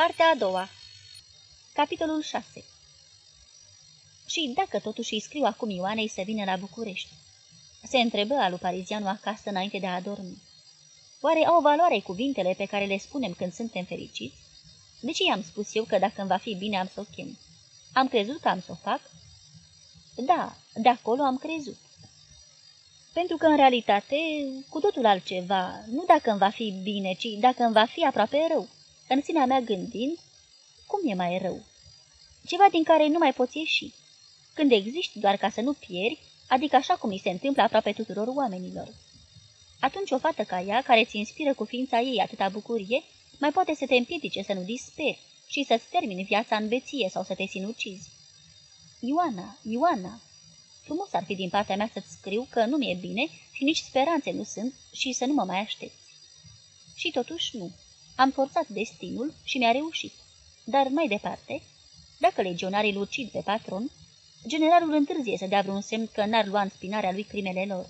Partea a doua Capitolul 6 Și dacă totuși îi scriu acum Ioanei să vină la București? Se întrebă alu parizianul acasă înainte de a dormi. Oare au valoare cuvintele pe care le spunem când suntem fericiți? De ce i-am spus eu că dacă îmi va fi bine am să o chem? Am crezut că am să o fac? Da, de acolo am crezut. Pentru că, în realitate, cu totul altceva, nu dacă îmi va fi bine, ci dacă îmi va fi aproape rău. În sinea mea gândind, cum e mai rău? Ceva din care nu mai poți ieși. Când existi doar ca să nu pieri, adică așa cum îi se întâmplă aproape tuturor oamenilor. Atunci o fată ca ea, care ți inspiră cu ființa ei atâta bucurie, mai poate să te împiedice să nu disperi și să-ți termini viața în beție sau să te sinucizi. Ioana, Ioana, frumos ar fi din partea mea să-ți scriu că nu mi-e bine și nici speranțe nu sunt și să nu mă mai aștepți. Și totuși nu. Am forțat destinul și mi-a reușit. Dar mai departe, dacă legionarii îl ucid pe patron, generalul întârzie să dea vreun semn că n-ar lua în spinarea lui crimele lor.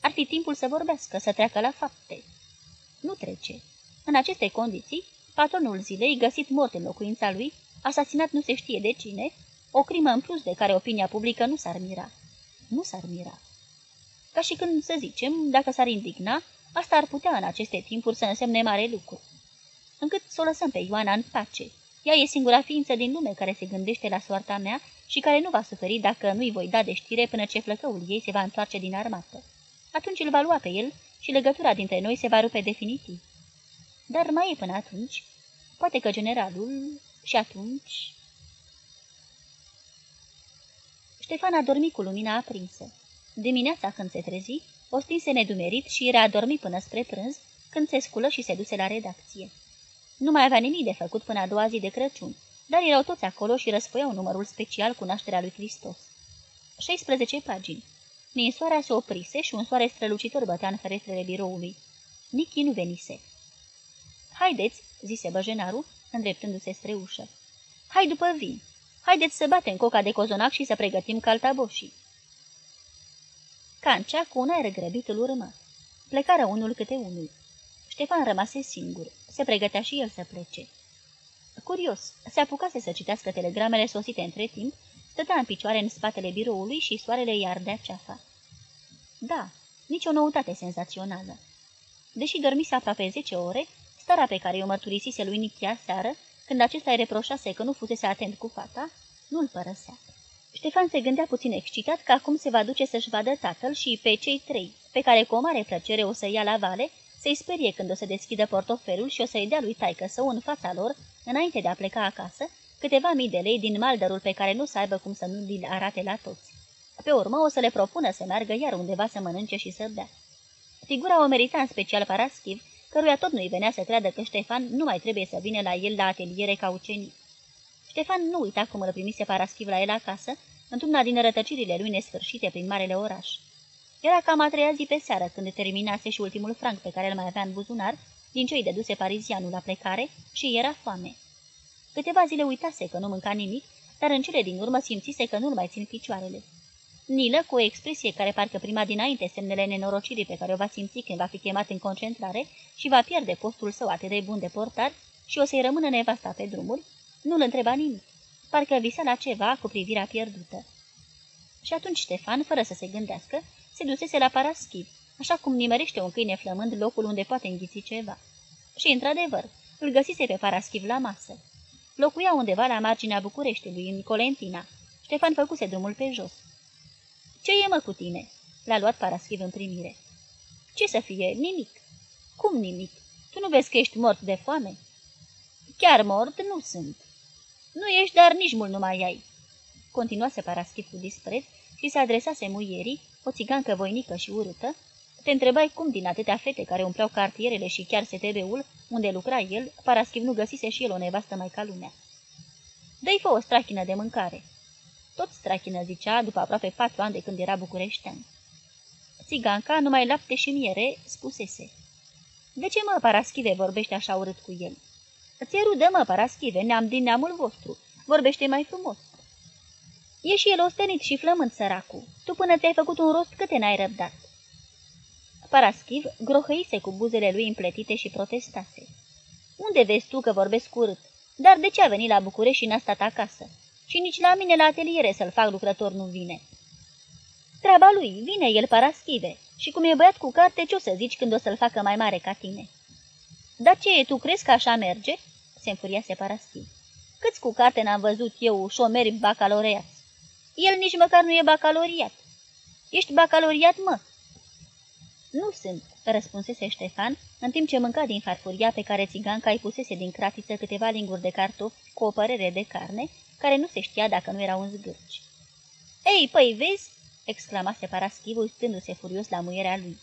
Ar fi timpul să vorbească, să treacă la fapte. Nu trece. În aceste condiții, patronul zilei, găsit mort în locuința lui, asasinat nu se știe de cine, o crimă în plus de care opinia publică nu s-ar mira. Nu s-ar mira. Ca și când, să zicem, dacă s-ar indigna, asta ar putea în aceste timpuri să însemne mare lucru. Încât să o lăsăm pe Ioana în pace. Ea e singura ființă din lume care se gândește la soarta mea și care nu va suferi dacă nu-i voi da de știre până ce flăcăul ei se va întoarce din armată. Atunci îl va lua pe el și legătura dintre noi se va rupe definitiv. Dar mai e până atunci. Poate că generalul... Și atunci... Ștefan a dormit cu lumina aprinsă. Dimineața când se trezi, o stinse nedumerit și era adormit până spre prânz, când se sculă și se duse la redacție. Nu mai avea nimic de făcut până a doua zi de Crăciun, dar erau toți acolo și răsfoiau numărul special cu nașterea lui Hristos. 16 pagini. Ninsoarea se oprise și un soare strălucitor bătea în ferestrele biroului. Nichi nu venise. Haideți, zise băjenarul, îndreptându-se spre ușă. Hai după vin. Haideți să batem coca de cozonac și să pregătim caltaboșii. Cancea, cu un aer grăbit, îl urmă. Plecară unul câte unul. Ștefan rămase singur. Se pregătea și el să plece. Curios, se apucase să citească telegramele sosite între timp, stătea în picioare în spatele biroului și soarele îi ardea ceafa. Da, nicio noutate senzațională. Deși dormise aproape zece ore, starea pe care o mărturisise lui Nichia seară, când acesta îi reproșase că nu fusese atent cu fata, nu-l părăsea. Ștefan se gândea puțin excitat că acum se va duce să-și vadă tatăl și pe cei trei, pe care cu o mare plăcere o să ia la vale, să-i sperie când o să deschidă portofelul și o să-i dea lui taică său în fața lor, înainte de a pleca acasă, câteva mii de lei din maldărul pe care nu să aibă cum să nu li arate la toți. Pe urmă o să le propună să meargă iar undeva să mănânce și să bea. Figura o merita în special Paraschiv, căruia tot nu-i venea să creadă că Ștefan nu mai trebuie să vină la el la ateliere ca ucenic. Ștefan nu uita cum îl primise Paraschiv la el acasă, într-una din rătăcirile lui nesfârșite prin marele oraș. Era cam a treia zi pe seară, când terminase și ultimul franc pe care îl mai avea în buzunar, din ce îi deduse parizianul la plecare, și era foame. Câteva zile uitase că nu mânca nimic, dar în cele din urmă simțise că nu-l mai țin picioarele. Nilă, cu o expresie care parcă prima dinainte semnele nenorocirii pe care o va simți când va fi chemat în concentrare și va pierde postul său atât de bun de portar și o să-i rămână nevasta pe drumuri, nu-l întreba nimic. Parcă visa la ceva cu privirea pierdută. Și atunci Ștefan, fără să se gândească, se dusese la paraschiv, așa cum nimerește un câine flămând locul unde poate înghiți ceva. Și, într-adevăr, îl găsise pe paraschiv la masă. Locuia undeva la marginea Bucureștiului, în Colentina. Ștefan făcuse drumul pe jos. Ce e mă cu tine?" L-a luat Paraschiv în primire. Ce să fie? Nimic." Cum nimic? Tu nu vezi că ești mort de foame?" Chiar mort nu sunt." Nu ești, dar nici mult nu mai ai." Continuase Paraschiv cu dispreț și se adresase muierii, o țigancă voinică și urâtă, te întrebai cum din atâtea fete care umpleau cartierele și chiar STB-ul, unde lucra el, Paraschiv nu găsise și el o nevastă mai ca lumea. Dă-i fă o strachină de mâncare." Tot strachină zicea, după aproape patru ani de când era bucureștean. Țiganca, numai lapte și miere, spusese. De ce, mă, Paraschive, vorbește așa urât cu el?" Ți-e rudă, mă, Paraschive, neam din neamul vostru. Vorbește mai frumos." E și el ostenit și flământ, săracul. Tu până ți-ai făcut un rost câte n-ai răbdat." Paraschiv grohăise cu buzele lui împletite și protestase. Unde vezi tu că vorbesc urât? Dar de ce a venit la București și n-a stat acasă? Și nici la mine la ateliere să-l fac lucrător nu vine. Treaba lui, vine el paraschive. Și cum e băiat cu carte, ce o să zici când o să-l facă mai mare ca tine? Dar ce, tu crezi că așa merge?" se înfuriase Paraschiv. Câți cu carte n-am văzut eu șomeri bacalaureați? El nici măcar nu e bacaloriat. Ești bacaloriat, mă?" Nu sunt," răspunsese Ștefan, în timp ce mânca din farfuria pe care țiganca îi pusese din cratiță câteva linguri de cartofi cu o părere de carne, care nu se știa dacă nu era un zgârci. Ei, păi, vezi?" exclamase Paraschivul, stându-se furios la muierea lui.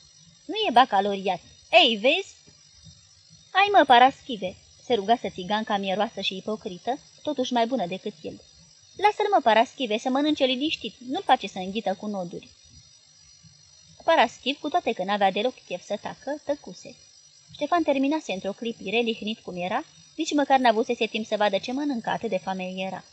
Nu e bacaloriat. Ei, vezi?" Ai mă, Paraschive!" se rugase țiganca mieroasă și ipocrită, totuși mai bună decât el. Lasă-l mă, Paraschive, să mănânce liniștit, nu-l face să înghită cu noduri." Paraschiv, cu toate că n-avea deloc chef să tacă, tăcuse. Ștefan terminase într-o clipire, lihnit cum era, nici măcar n-avusese timp să vadă ce mănâncă, atât de foame era.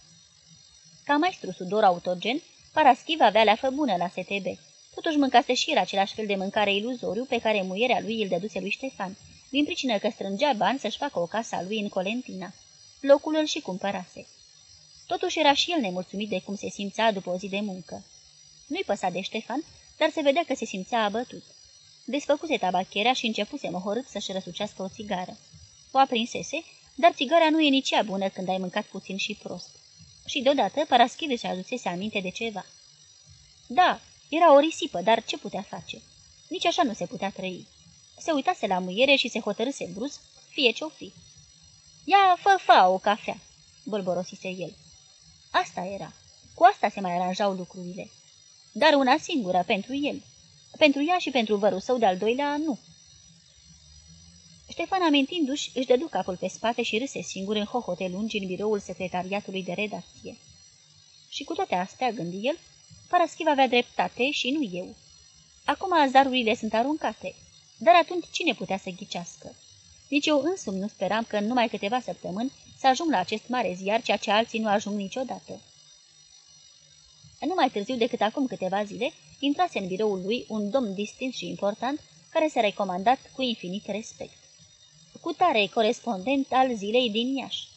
Ca maestru sudor autogen, Paraschiv avea leafă bună la STB. Totuși mâncase și el același fel de mâncare iluzoriu pe care muierea lui îl dăduse lui Ștefan, din pricină că strângea bani să-și facă o casă a lui în Colentina. Locul îl și cumpărase. Totuși era și el nemulțumit de cum se simțea după o zi de muncă. Nu-i păsa de Ștefan, dar se vedea că se simțea abătut. Desfăcuse tabacherea și începuse mohorât să-și răsucească o țigară. O aprinsese, dar țigara nu e nici ea bună când ai mâncat puțin și prost. Și deodată Paraschive și adusese aminte de ceva. Da, era o risipă, dar ce putea face? Nici așa nu se putea trăi. Se uitase la muiere și se hotărâse brusc, fie ce-o fi. Ia, fă, fă o cafea, bolborosise el. Asta era. Cu asta se mai aranjau lucrurile. Dar una singură, pentru el. Pentru ea și pentru vărul său de-al doilea, nu. Ștefan, amintindu-și, își dădu capul pe spate și râse singur în hohote lungi în biroul secretariatului de redacție. Și cu toate astea, gândi el, Paraschiv avea dreptate și nu eu. Acum azarurile sunt aruncate, dar atunci cine putea să ghicească? Nici eu însumi nu speram că în numai câteva săptămâni să ajung la acest mare ziar, ceea ce alții nu ajung niciodată. Nu mai târziu decât acum câteva zile, intrase în biroul lui un domn distins și important, care s-a recomandat cu infinit respect. Cu tare corespondent al zilei din Iași.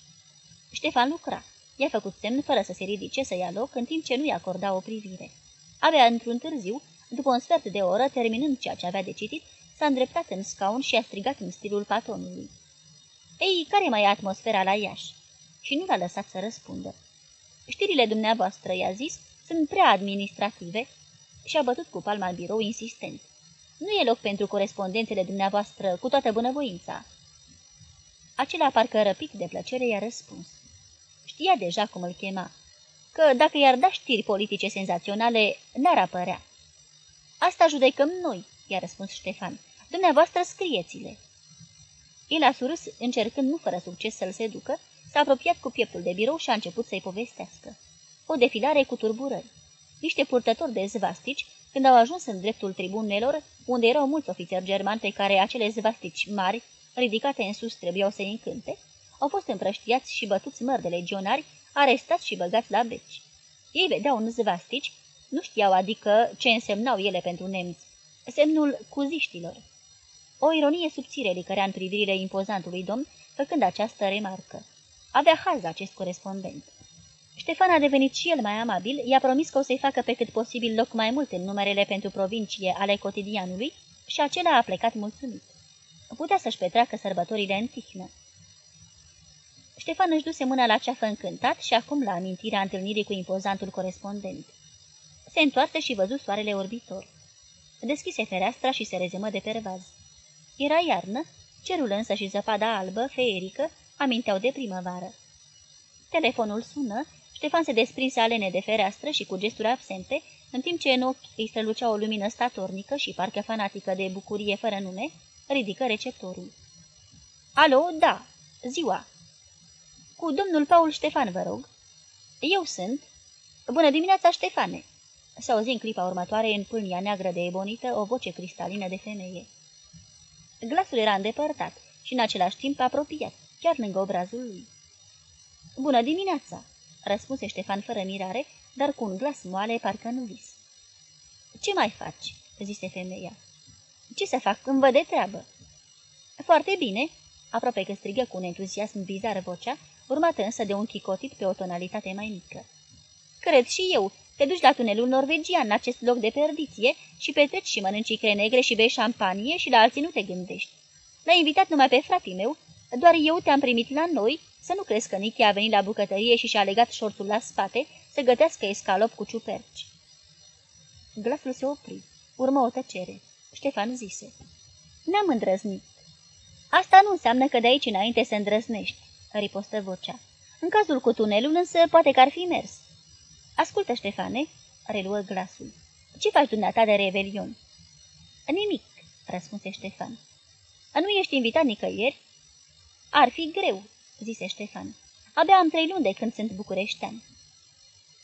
Ștefan lucra. I-a făcut semn fără să se ridice să ia loc, în timp ce nu-i acorda o privire. Avea într-un târziu, după un sfert de oră, terminând ceea ce avea de citit, s-a îndreptat în scaun și a strigat în stilul patronului. Ei, care mai e atmosfera la Iași?" Și nu l-a lăsat să răspundă. Știrile dumneavoastră, i-a zis, sunt prea administrative și a bătut cu palma în birou insistent. Nu e loc pentru corespondențele dumneavoastră, cu toată bunăvoința. Acela parcă răpit de plăcere i-a răspuns. Știa deja cum îl chema, că dacă i-ar da știri politice senzaționale, n-ar apărea. Asta judecăm noi, i-a răspuns Ștefan. Dumneavoastră scrieți-le. El a surâs, încercând nu fără succes să-l seducă, s-a apropiat cu pieptul de birou și a început să-i povestească. O defilare cu turburări. Niște purtători de zvastici, când au ajuns în dreptul tribunelor, unde erau mulți ofițeri germani pe care acele zvastici mari, ridicate în sus, trebuiau să-i încânte, au fost împrăștiați și bătuți măr de legionari, arestați și băgați la beci. Ei vedeau în zvastici, nu știau adică ce însemnau ele pentru nemți, semnul cuziștilor. O ironie subțire licărea în privirile impozantului domn, făcând această remarcă. Avea haz acest corespondent. Ștefan a devenit și el mai amabil, i-a promis că o să-i facă pe cât posibil loc mai mult în numerele pentru provincie ale cotidianului și acela a plecat mulțumit. Putea să-și petreacă sărbătorile în tihnă. Ștefan își duse mâna la ceafă încântat și acum la amintirea întâlnirii cu impozantul corespondent. Se întoarse și văzu soarele orbitor. Deschise fereastra și se rezemă de pervaz. Era iarnă, cerul însă și zăpada albă, feerică, aminteau de primăvară. Telefonul sună, Ștefan se desprinse alene de fereastră și cu gesturi absente, în timp ce în ochi îi strălucea o lumină statornică și parcă fanatică de bucurie fără nume, ridică receptorul. Alo, da, ziua. Cu domnul Paul Ștefan, vă rog. Eu sunt. Bună dimineața, Ștefane. S-a auzit în clipa următoare în pâlnia neagră de ebonită o voce cristalină de femeie. Glasul era îndepărtat și în același timp apropiat, chiar lângă obrazul lui. Bună dimineața!" răspunse Ștefan fără mirare, dar cu un glas moale, parcă nu vis. Ce mai faci?" zise femeia. Ce să fac când văd de treabă?" Foarte bine," aproape că strigă cu un entuziasm bizar vocea, urmată însă de un chicotit pe o tonalitate mai mică. Cred și eu, te duci la tunelul norvegian, în acest loc de perdiție, și petreci și mănânci icre negre și bei șampanie și la alții nu te gândești. L-ai invitat numai pe fratele meu, doar eu te-am primit la noi, să nu crezi că Nichi a venit la bucătărie și și-a legat șorțul la spate să gătească escalop cu ciuperci. Glasul se opri. Urmă o tăcere. Ștefan zise. N-am îndrăznit. Asta nu înseamnă că de aici înainte să îndrăznești, ripostă vocea. În cazul cu tunelul însă poate că ar fi mers. Ascultă, Ștefane, reluă glasul. Ce faci dumneata de revelion? Nimic, răspunse Ștefan. Nu ești invitat nicăieri? Ar fi greu, zise Ștefan. Abia am trei luni de când sunt bucureștean.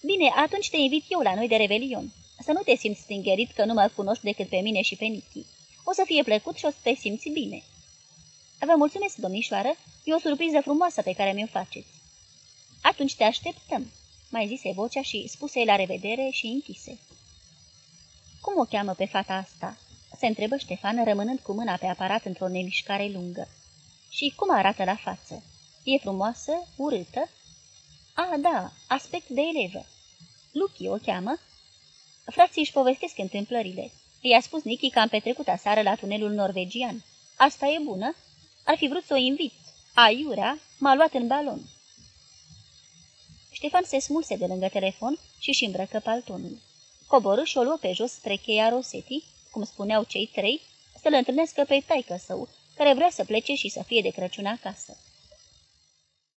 Bine, atunci te invit eu la noi de revelion. Să nu te simți stingerit că nu mă cunoști decât pe mine și pe Nichi. O să fie plăcut și o să te simți bine. Vă mulțumesc, domnișoară, e o surpriză frumoasă pe care mi-o faceți. Atunci te așteptăm, mai zise vocea și spuse la revedere și închise. Cum o cheamă pe fata asta?" se întrebă Ștefan, rămânând cu mâna pe aparat într-o nemișcare lungă. Și cum arată la față? E frumoasă? Urâtă?" A, da, aspect de elevă. Luchi o cheamă?" Frații își povestesc întâmplările. I-a spus Nichi că am petrecut aseară la tunelul norvegian. Asta e bună? Ar fi vrut să o invit. Aiurea m-a luat în balon. Ștefan se smulse de lângă telefon și își îmbrăcă paltonul. Coborâ și o luă pe jos spre cheia Rosetti, cum spuneau cei trei, să-l întâlnească pe taică său, care vrea să plece și să fie de Crăciun acasă.